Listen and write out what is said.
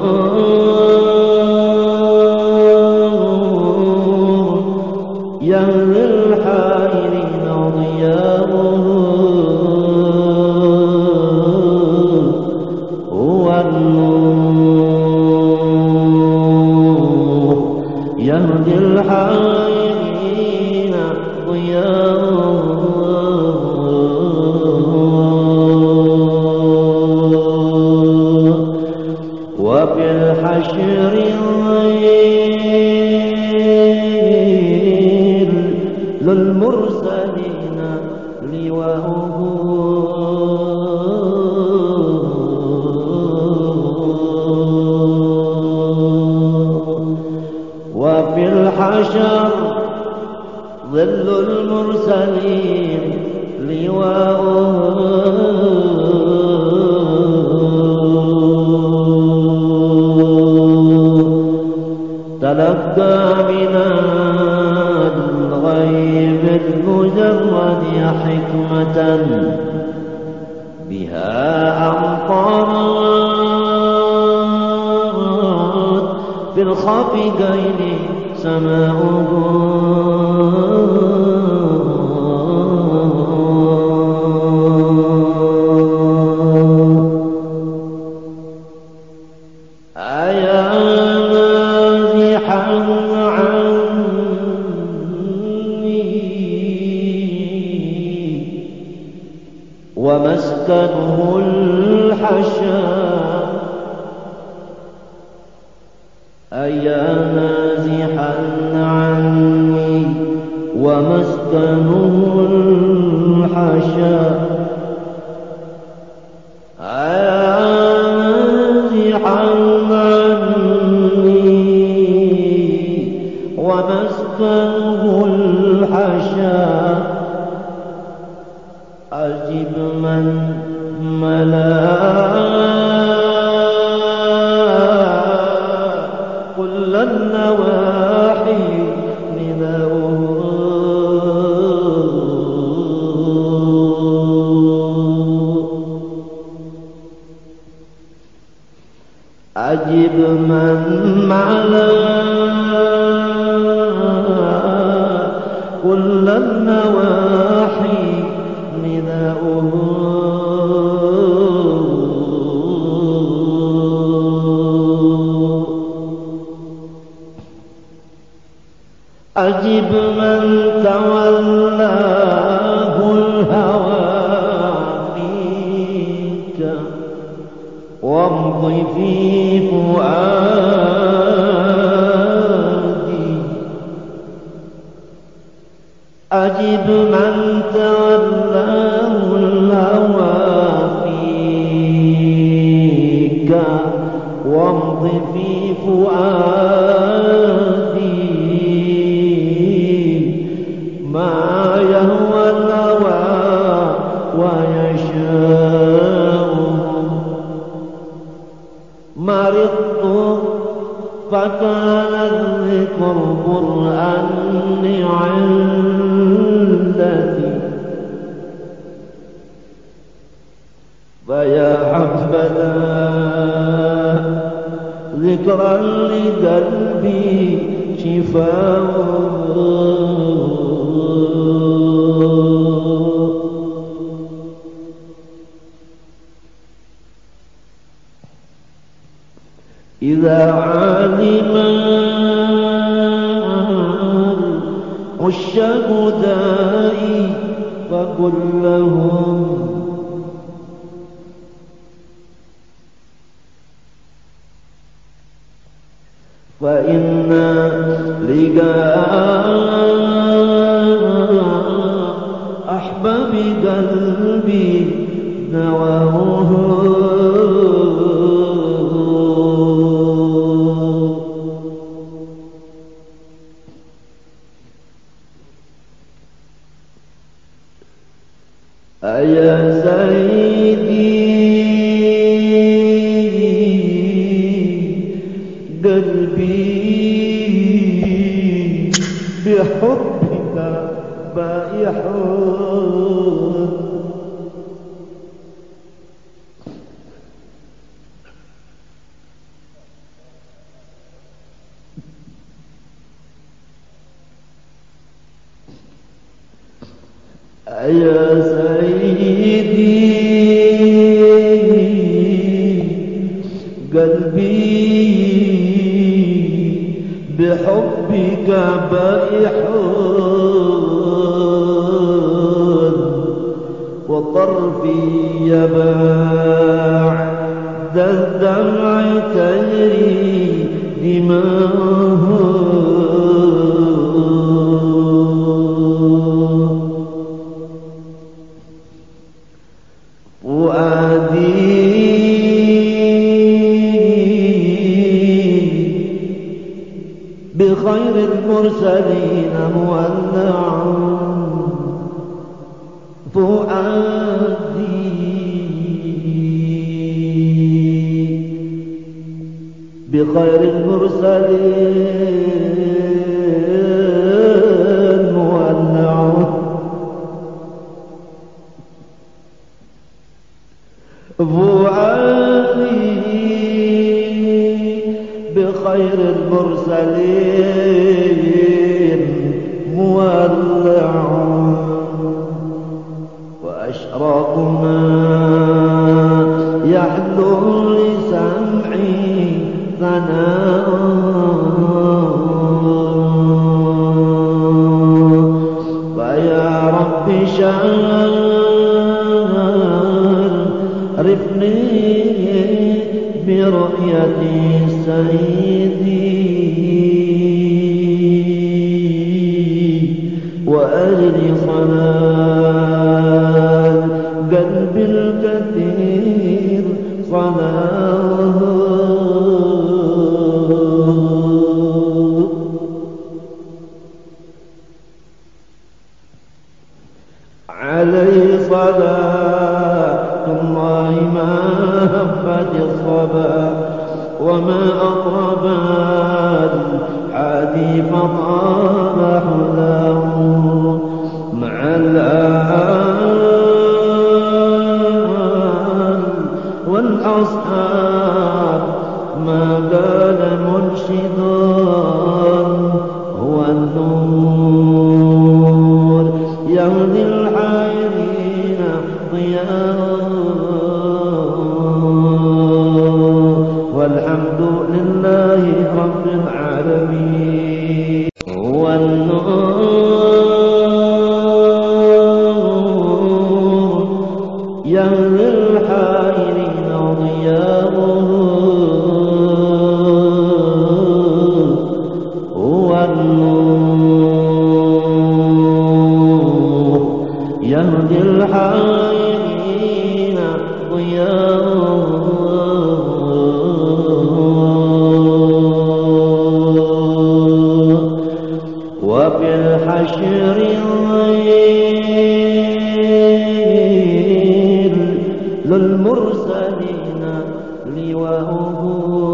oh. الغير للمرسلين لواؤه وفي الحشر ظل المرسلين لواؤه من الغيب المجرد حكمة بها أمطرت في الخافقين سماؤه ومسكنه الحشا أيا نازحا عني ومسكنه الحشا أجب من ملا كل النواحي نداؤه. أجب من معنا كل النواحي أجب من تولاه الهوى فيك وامض في فؤادي. أجب من تولاه وامض في فؤادي. ما يهوى الهوى ويشاء. مرضت فكان الذكر برهان علتي فيا حبذا ذكرا لقلبي شفاء. إذا علم العشاق دائي فقل لهم فإن لقاء أحباب قلبي نواه. أيا سيدي بحبك بائع. يا سيدي بحبك بائح وطرفي يباع ذا الدمع تجري دماء المرسلين مولع فؤادي. بخير المرسلين مولع فؤادي. بخير المرسلين مولع وأشرق ما يحلو لسمعي ثناء برؤية سيدي وما أطرب الحادي فطاب حلاه مع الآل والأصحاب ما بال منشدا الحشر ظل للمرسلين لواءه